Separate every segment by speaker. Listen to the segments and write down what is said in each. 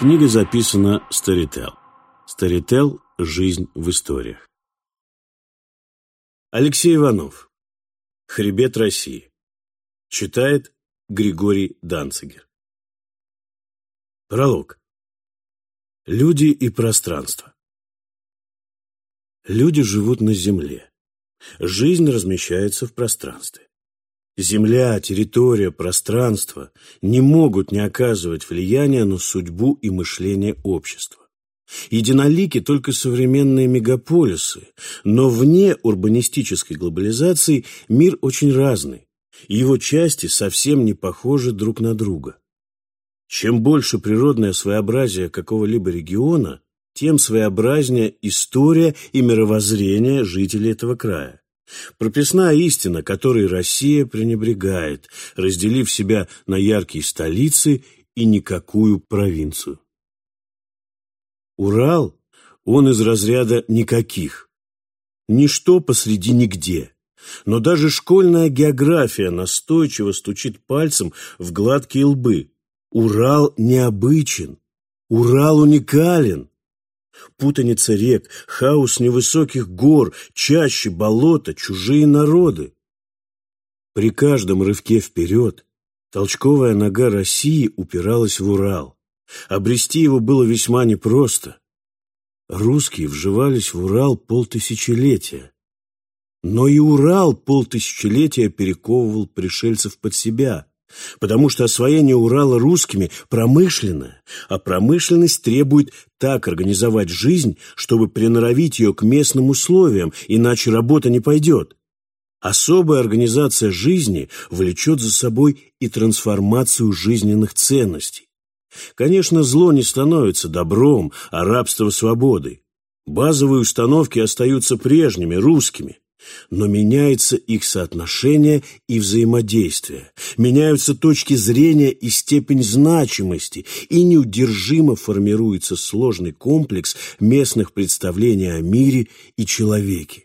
Speaker 1: Книга записана Storytel. Storytel «Жизнь в историях». Алексей Иванов. Хребет России. Читает Григорий Данцигер. Пролог. Люди и пространство. Люди живут на Земле. Жизнь размещается в пространстве. Земля, территория, пространство не могут не оказывать влияния на судьбу и мышление общества. Единолики только современные мегаполисы, но вне урбанистической глобализации мир очень разный, и его части совсем не похожи друг на друга. Чем больше природное своеобразие какого-либо региона, тем своеобразнее история и мировоззрение жителей этого края. Прописная истина, которой Россия пренебрегает, разделив себя на яркие столицы и никакую провинцию. Урал, он из разряда никаких. Ничто посреди нигде. Но даже школьная география настойчиво стучит пальцем в гладкие лбы. Урал необычен. Урал уникален. Путаница рек, хаос невысоких гор, чаще болота, чужие народы. При каждом рывке вперед толчковая нога России упиралась в Урал. Обрести его было весьма непросто. Русские вживались в Урал полтысячелетия. Но и Урал полтысячелетия перековывал пришельцев под себя – потому что освоение Урала русскими промышленное, а промышленность требует так организовать жизнь, чтобы приноровить ее к местным условиям, иначе работа не пойдет. Особая организация жизни влечет за собой и трансформацию жизненных ценностей. Конечно, зло не становится добром, а рабство свободой. Базовые установки остаются прежними, русскими. Но меняется их соотношение и взаимодействие, меняются точки зрения и степень значимости, и неудержимо формируется сложный комплекс местных представлений о мире и человеке.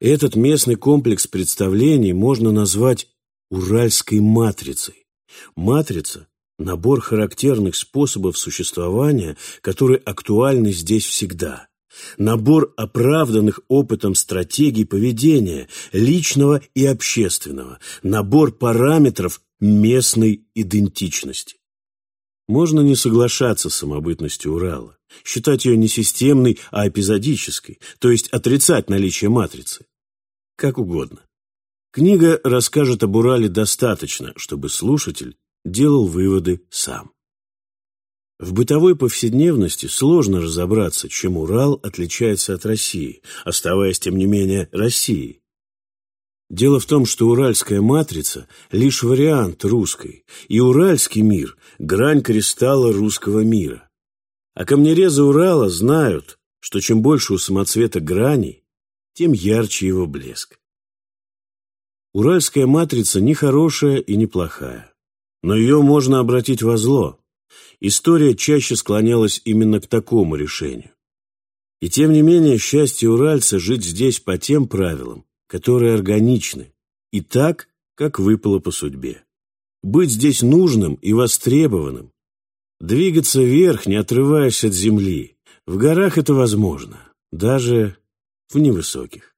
Speaker 1: Этот местный комплекс представлений можно назвать уральской матрицей. Матрица – набор характерных способов существования, которые актуальны здесь всегда – Набор оправданных опытом стратегий поведения, личного и общественного. Набор параметров местной идентичности. Можно не соглашаться с самобытностью Урала, считать ее не системной, а эпизодической, то есть отрицать наличие матрицы. Как угодно. Книга расскажет об Урале достаточно, чтобы слушатель делал выводы сам. В бытовой повседневности сложно разобраться, чем Урал отличается от России, оставаясь, тем не менее, Россией. Дело в том, что уральская матрица – лишь вариант русской, и уральский мир – грань кристалла русского мира. А камнерезы Урала знают, что чем больше у самоцвета граней, тем ярче его блеск. Уральская матрица не хорошая и не плохая, но ее можно обратить во зло – История чаще склонялась именно к такому решению. И тем не менее, счастье уральца жить здесь по тем правилам, которые органичны, и так, как выпало по судьбе. Быть здесь нужным и востребованным. Двигаться вверх, не отрываясь от земли. В горах это возможно, даже в невысоких.